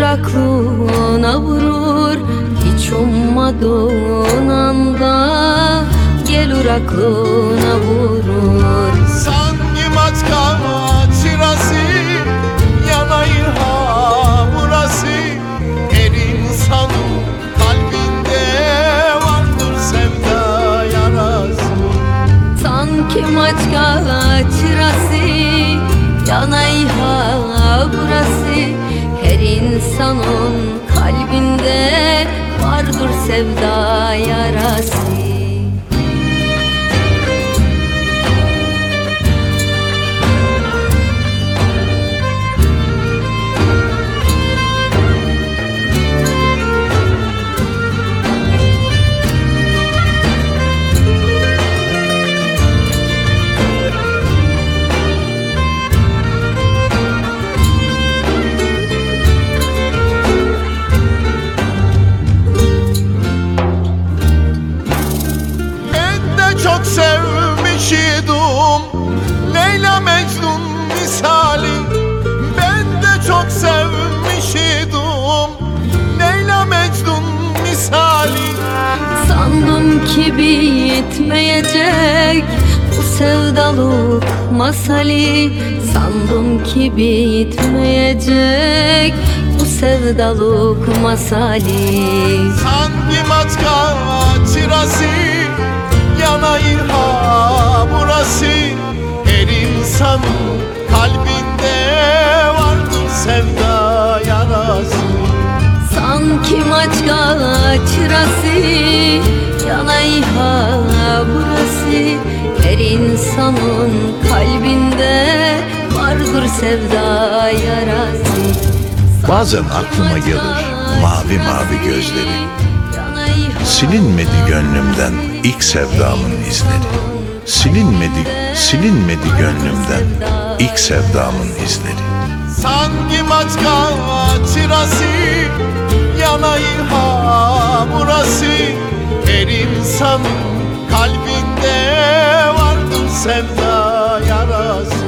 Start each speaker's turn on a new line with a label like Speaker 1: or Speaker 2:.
Speaker 1: aklına vurur Hiç ummadığın anda. Gel aklına vurur.
Speaker 2: Sanki matka çırası Yanayır ha burası. Her insanın kalbinde vardır sevda yarası.
Speaker 1: Sanki maçka çırası Yanay ha burası insanın kalbinde Vardır sevda yarası Sandım ki bitmeyecek bu sevdalık masali. Sandım ki bitmeyecek bu sevdalık masali.
Speaker 2: Sanki matka çırası Yanayır ha burası. Her insanın kalbinde vardır sevda yarası
Speaker 1: Sanki maçka çırası Yanay ha burası. Her insanın kalbinde Vardır sevda yarası.
Speaker 3: Bazen aklıma gelir mavi mavi gözleri. Silinmedi gönlümden ilk sevdamın izleri. Silinmedi, silinmedi gönlümden ilk sevdamın izleri.
Speaker 2: Sanki matka çırası Yanayır ha burası Her insanın kalbinde vardır sevda yarası